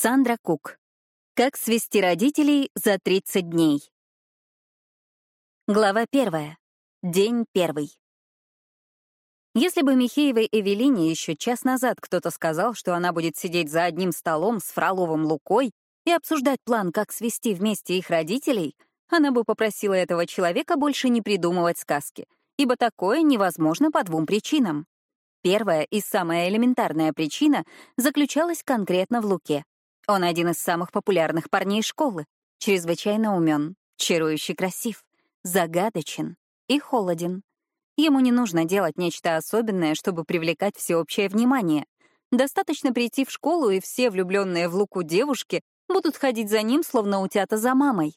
Сандра Кук. Как свести родителей за 30 дней. Глава первая. День первый. Если бы Михеевой Эвелине еще час назад кто-то сказал, что она будет сидеть за одним столом с Фроловым Лукой и обсуждать план, как свести вместе их родителей, она бы попросила этого человека больше не придумывать сказки, ибо такое невозможно по двум причинам. Первая и самая элементарная причина заключалась конкретно в Луке. Он один из самых популярных парней школы, чрезвычайно умен, чарующе красив, загадочен и холоден. Ему не нужно делать нечто особенное, чтобы привлекать всеобщее внимание. Достаточно прийти в школу, и все влюбленные в Луку девушки будут ходить за ним, словно утята за мамой.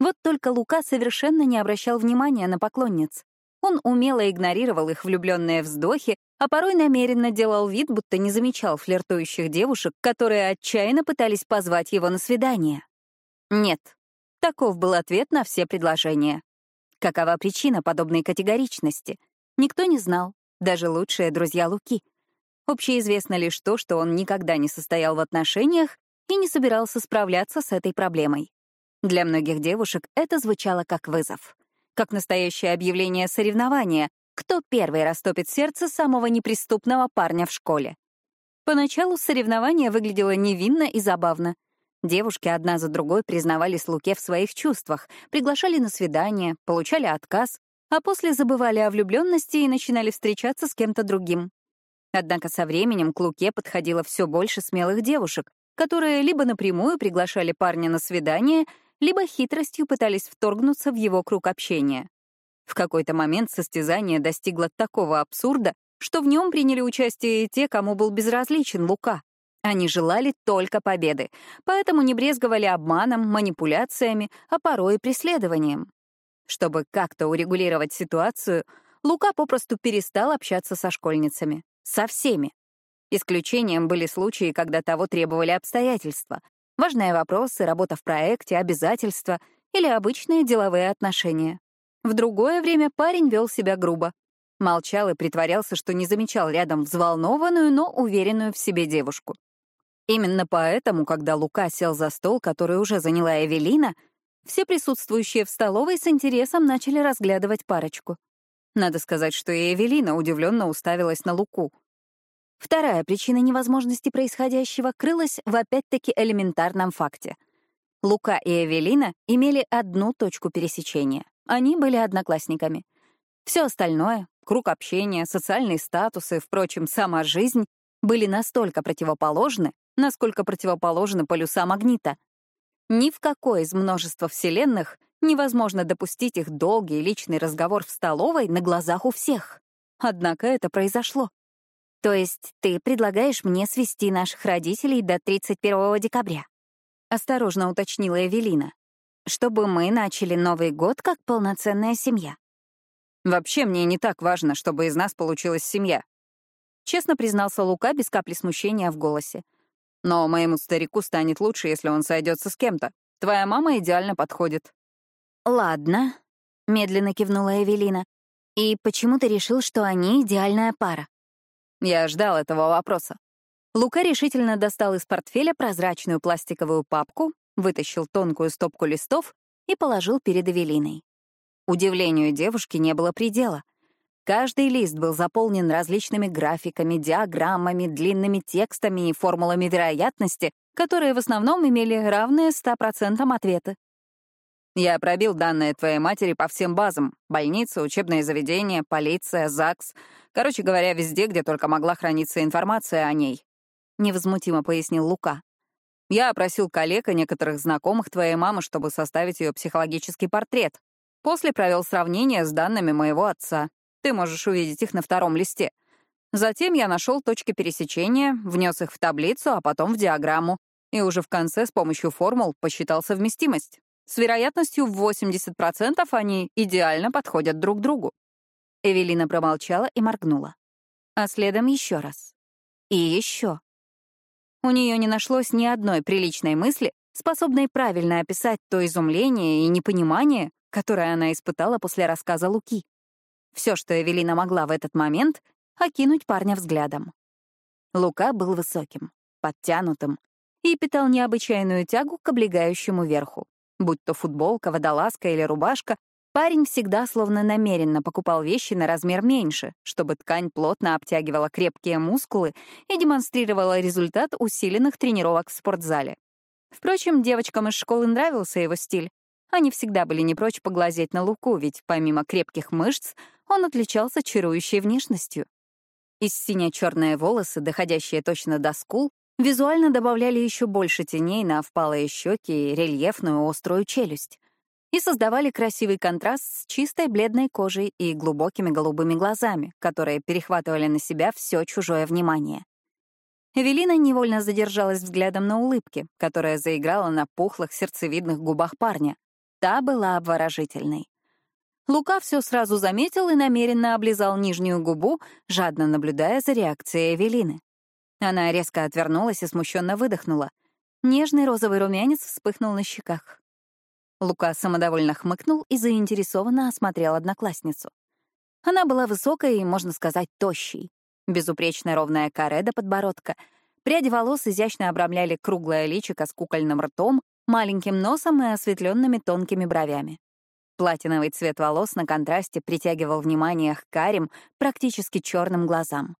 Вот только Лука совершенно не обращал внимания на поклонниц. Он умело игнорировал их влюбленные вздохи, а порой намеренно делал вид, будто не замечал флиртующих девушек, которые отчаянно пытались позвать его на свидание. Нет. Таков был ответ на все предложения. Какова причина подобной категоричности? Никто не знал, даже лучшие друзья Луки. Общеизвестно лишь то, что он никогда не состоял в отношениях и не собирался справляться с этой проблемой. Для многих девушек это звучало как вызов как настоящее объявление соревнования, кто первый растопит сердце самого неприступного парня в школе. Поначалу соревнование выглядело невинно и забавно. Девушки одна за другой признавались Луке в своих чувствах, приглашали на свидание, получали отказ, а после забывали о влюбленности и начинали встречаться с кем-то другим. Однако со временем к Луке подходило все больше смелых девушек, которые либо напрямую приглашали парня на свидание, либо хитростью пытались вторгнуться в его круг общения. В какой-то момент состязание достигло такого абсурда, что в нем приняли участие и те, кому был безразличен Лука. Они желали только победы, поэтому не брезговали обманом, манипуляциями, а порой и преследованием. Чтобы как-то урегулировать ситуацию, Лука попросту перестал общаться со школьницами. Со всеми. Исключением были случаи, когда того требовали обстоятельства. Важные вопросы, работа в проекте, обязательства или обычные деловые отношения. В другое время парень вел себя грубо. Молчал и притворялся, что не замечал рядом взволнованную, но уверенную в себе девушку. Именно поэтому, когда Лука сел за стол, который уже заняла Эвелина, все присутствующие в столовой с интересом начали разглядывать парочку. Надо сказать, что и Эвелина удивленно уставилась на Луку — Вторая причина невозможности происходящего крылась в опять-таки элементарном факте. Лука и Эвелина имели одну точку пересечения. Они были одноклассниками. Все остальное — круг общения, социальные статусы, впрочем, сама жизнь — были настолько противоположны, насколько противоположны полюса магнита. Ни в какой из множества вселенных невозможно допустить их долгий личный разговор в столовой на глазах у всех. Однако это произошло. То есть ты предлагаешь мне свести наших родителей до 31 декабря? Осторожно уточнила Эвелина. Чтобы мы начали Новый год как полноценная семья. Вообще мне не так важно, чтобы из нас получилась семья. Честно признался Лука без капли смущения в голосе. Но моему старику станет лучше, если он сойдется с кем-то. Твоя мама идеально подходит. Ладно, медленно кивнула Эвелина. И почему ты решил, что они идеальная пара? Я ждал этого вопроса. Лука решительно достал из портфеля прозрачную пластиковую папку, вытащил тонкую стопку листов и положил перед Эвелиной. Удивлению девушки не было предела. Каждый лист был заполнен различными графиками, диаграммами, длинными текстами и формулами вероятности, которые в основном имели равные 100% ответы. Я пробил данные твоей матери по всем базам — больница, учебное заведение, полиция, ЗАГС. Короче говоря, везде, где только могла храниться информация о ней. Невозмутимо пояснил Лука. Я опросил коллег и некоторых знакомых твоей мамы, чтобы составить ее психологический портрет. После провел сравнение с данными моего отца. Ты можешь увидеть их на втором листе. Затем я нашел точки пересечения, внес их в таблицу, а потом в диаграмму. И уже в конце с помощью формул посчитал совместимость. С вероятностью в 80% они идеально подходят друг другу. Эвелина промолчала и моргнула. А следом еще раз. И еще. У нее не нашлось ни одной приличной мысли, способной правильно описать то изумление и непонимание, которое она испытала после рассказа Луки. Все, что Эвелина могла в этот момент — окинуть парня взглядом. Лука был высоким, подтянутым, и питал необычайную тягу к облегающему верху. Будь то футболка, водолазка или рубашка, парень всегда словно намеренно покупал вещи на размер меньше, чтобы ткань плотно обтягивала крепкие мускулы и демонстрировала результат усиленных тренировок в спортзале. Впрочем, девочкам из школы нравился его стиль. Они всегда были не прочь поглазеть на Луку, ведь помимо крепких мышц он отличался чарующей внешностью. Из сине-черные волосы, доходящие точно до скул, визуально добавляли еще больше теней на впалые щеки и рельефную острую челюсть и создавали красивый контраст с чистой бледной кожей и глубокими голубыми глазами, которые перехватывали на себя все чужое внимание. Эвелина невольно задержалась взглядом на улыбке, которая заиграла на пухлых сердцевидных губах парня. Та была обворожительной. Лука все сразу заметил и намеренно облизал нижнюю губу, жадно наблюдая за реакцией Эвелины. Она резко отвернулась и смущенно выдохнула. Нежный розовый румянец вспыхнул на щеках. Лука самодовольно хмыкнул и заинтересованно осмотрел одноклассницу. Она была высокой и, можно сказать, тощей. Безупречно ровная каре до подбородка. Пряди волос изящно обрамляли круглое личико с кукольным ртом, маленьким носом и осветленными тонкими бровями. Платиновый цвет волос на контрасте притягивал внимание к карим, практически черным глазам.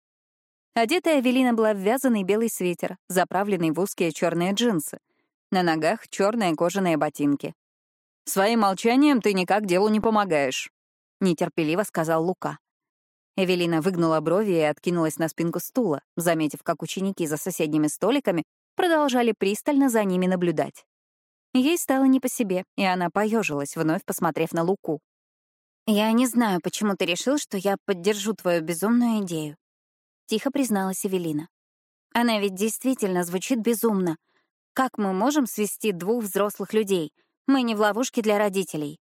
Одетая Эвелина была в вязаный белый свитер, заправленный в узкие черные джинсы. На ногах черные кожаные ботинки. «Своим молчанием ты никак делу не помогаешь», — нетерпеливо сказал Лука. Эвелина выгнула брови и откинулась на спинку стула, заметив, как ученики за соседними столиками продолжали пристально за ними наблюдать. Ей стало не по себе, и она поежилась, вновь посмотрев на Луку. «Я не знаю, почему ты решил, что я поддержу твою безумную идею», — тихо призналась Эвелина. «Она ведь действительно звучит безумно. Как мы можем свести двух взрослых людей — мы не в ловушке для родителей.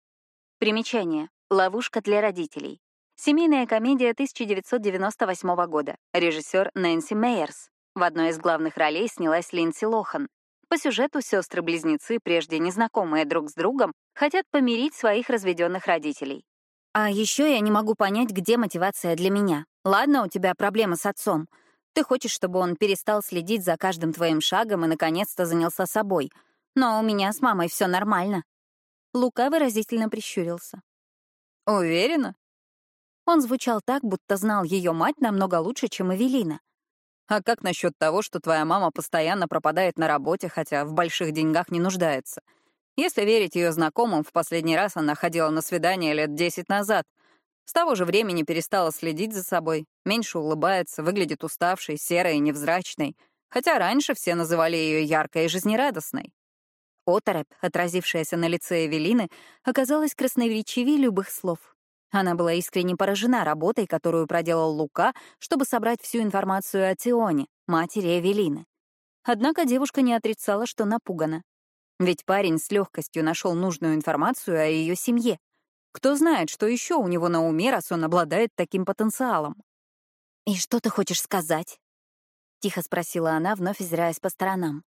Примечание. Ловушка для родителей. Семейная комедия 1998 года. Режиссер Нэнси Мейерс. В одной из главных ролей снялась Линдси Лохан. По сюжету сестры-близнецы, прежде незнакомые друг с другом, хотят помирить своих разведенных родителей. А еще я не могу понять, где мотивация для меня. Ладно, у тебя проблемы с отцом. Ты хочешь, чтобы он перестал следить за каждым твоим шагом и наконец-то занялся собой — но у меня с мамой все нормально. Лука выразительно прищурился. Уверена? Он звучал так, будто знал ее мать намного лучше, чем Эвелина. А как насчет того, что твоя мама постоянно пропадает на работе, хотя в больших деньгах не нуждается? Если верить ее знакомым, в последний раз она ходила на свидание лет десять назад. С того же времени перестала следить за собой, меньше улыбается, выглядит уставшей, серой и невзрачной, хотя раньше все называли ее яркой и жизнерадостной. Оторопь, отразившаяся на лице Эвелины, оказалась красноречивее любых слов. Она была искренне поражена работой, которую проделал Лука, чтобы собрать всю информацию о Тионе, матери Эвелины. Однако девушка не отрицала, что напугана. Ведь парень с легкостью нашел нужную информацию о ее семье. Кто знает, что еще у него на уме, раз он обладает таким потенциалом. «И что ты хочешь сказать?» — тихо спросила она, вновь озираясь по сторонам.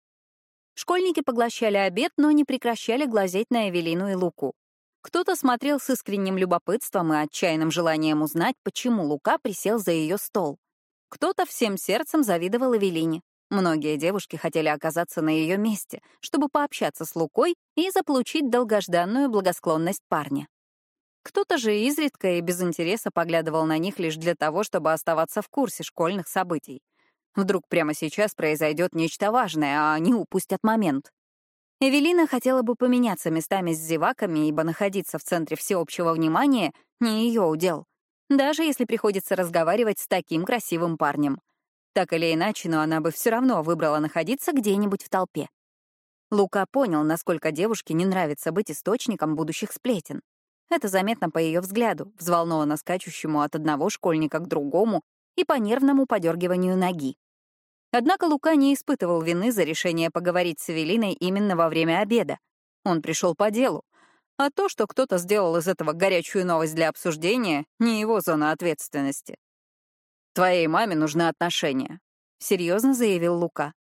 Школьники поглощали обед, но не прекращали глазеть на Эвелину и Луку. Кто-то смотрел с искренним любопытством и отчаянным желанием узнать, почему Лука присел за ее стол. Кто-то всем сердцем завидовал Эвелине. Многие девушки хотели оказаться на ее месте, чтобы пообщаться с Лукой и заполучить долгожданную благосклонность парня. Кто-то же изредка и без интереса поглядывал на них лишь для того, чтобы оставаться в курсе школьных событий. Вдруг прямо сейчас произойдет нечто важное, а они упустят момент. Эвелина хотела бы поменяться местами с зеваками, ибо находиться в центре всеобщего внимания — не ее удел. Даже если приходится разговаривать с таким красивым парнем. Так или иначе, но она бы все равно выбрала находиться где-нибудь в толпе. Лука понял, насколько девушке не нравится быть источником будущих сплетен. Это заметно по ее взгляду, взволнованно скачущему от одного школьника к другому и по нервному подергиванию ноги. Однако Лука не испытывал вины за решение поговорить с Эвелиной именно во время обеда. Он пришел по делу. А то, что кто-то сделал из этого горячую новость для обсуждения, не его зона ответственности. «Твоей маме нужны отношения», — серьезно заявил Лука.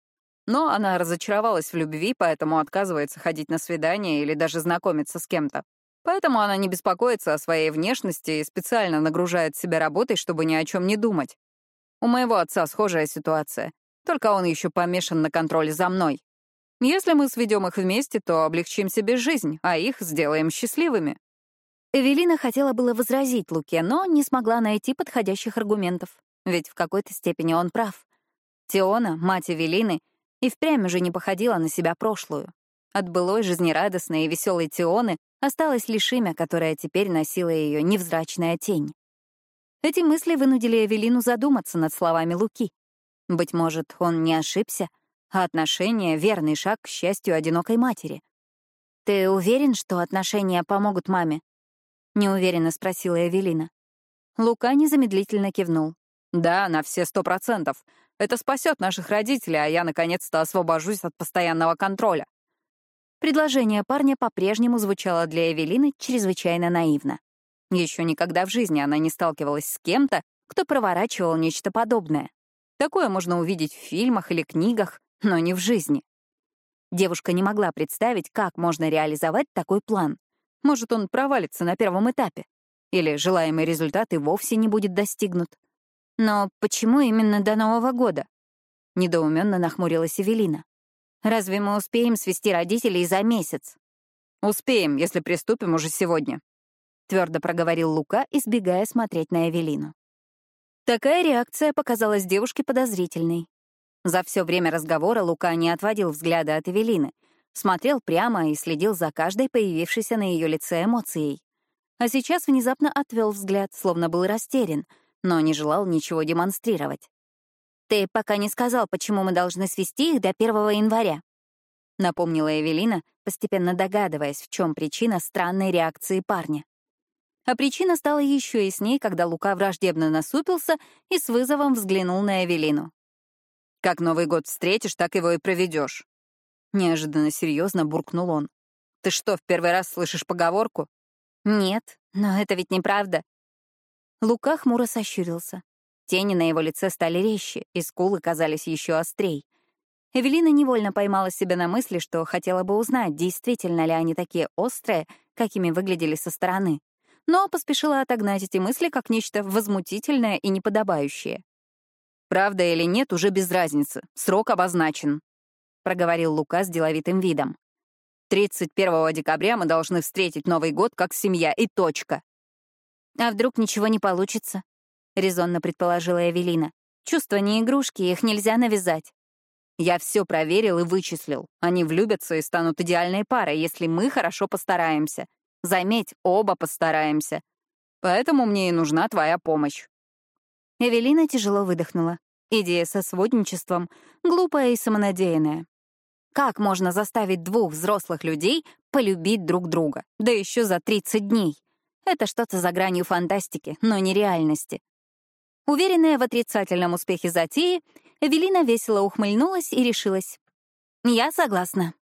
Но она разочаровалась в любви, поэтому отказывается ходить на свидания или даже знакомиться с кем-то. Поэтому она не беспокоится о своей внешности и специально нагружает себя работой, чтобы ни о чем не думать. У моего отца схожая ситуация, только он еще помешан на контроле за мной. Если мы сведем их вместе, то облегчим себе жизнь, а их сделаем счастливыми. Эвелина хотела было возразить Луке, но не смогла найти подходящих аргументов. Ведь в какой-то степени он прав. Теона, мать Эвелины, и впрямь уже не походила на себя прошлую. От былой жизнерадостной и веселой Теоны осталось лишь имя, которое теперь носила ее невзрачная тень. Эти мысли вынудили Эвелину задуматься над словами Луки. Быть может, он не ошибся, а отношения — верный шаг к счастью одинокой матери. «Ты уверен, что отношения помогут маме?» — неуверенно спросила Эвелина. Лука незамедлительно кивнул. «Да, на все сто процентов. Это спасет наших родителей, а я наконец-то освобожусь от постоянного контроля». Предложение парня по-прежнему звучало для Эвелины чрезвычайно наивно. Еще никогда в жизни она не сталкивалась с кем-то, кто проворачивал нечто подобное. Такое можно увидеть в фильмах или книгах, но не в жизни. Девушка не могла представить, как можно реализовать такой план. Может, он провалится на первом этапе. Или желаемый результат и вовсе не будет достигнут. Но почему именно до Нового года? Недоуменно нахмурилась Эвелина. Разве мы успеем свести родителей за месяц? Успеем, если приступим уже сегодня твердо проговорил Лука, избегая смотреть на Эвелину. Такая реакция показалась девушке подозрительной. За все время разговора Лука не отводил взгляда от Эвелины, смотрел прямо и следил за каждой появившейся на ее лице эмоцией. А сейчас внезапно отвел взгляд, словно был растерян, но не желал ничего демонстрировать. «Ты пока не сказал, почему мы должны свести их до 1 января», — напомнила Эвелина, постепенно догадываясь, в чем причина странной реакции парня. А причина стала еще ясней, когда Лука враждебно насупился и с вызовом взглянул на Эвелину. «Как Новый год встретишь, так его и проведешь. Неожиданно серьезно буркнул он. «Ты что, в первый раз слышишь поговорку?» «Нет, но это ведь неправда». Лука хмуро сощурился. Тени на его лице стали резче, и скулы казались еще острей. Эвелина невольно поймала себя на мысли, что хотела бы узнать, действительно ли они такие острые, какими выглядели со стороны но поспешила отогнать эти мысли как нечто возмутительное и неподобающее. «Правда или нет, уже без разницы. Срок обозначен», — проговорил Лука с деловитым видом. «31 декабря мы должны встретить Новый год как семья, и точка». «А вдруг ничего не получится?» — резонно предположила Эвелина. «Чувства не игрушки, их нельзя навязать». «Я все проверил и вычислил. Они влюбятся и станут идеальной парой, если мы хорошо постараемся. Заметь, оба постараемся. Поэтому мне и нужна твоя помощь». Эвелина тяжело выдохнула. Идея со сводничеством глупая и самонадеянная. Как можно заставить двух взрослых людей полюбить друг друга, да еще за 30 дней? Это что-то за гранью фантастики, но не реальности. Уверенная в отрицательном успехе затеи, Эвелина весело ухмыльнулась и решилась. «Я согласна».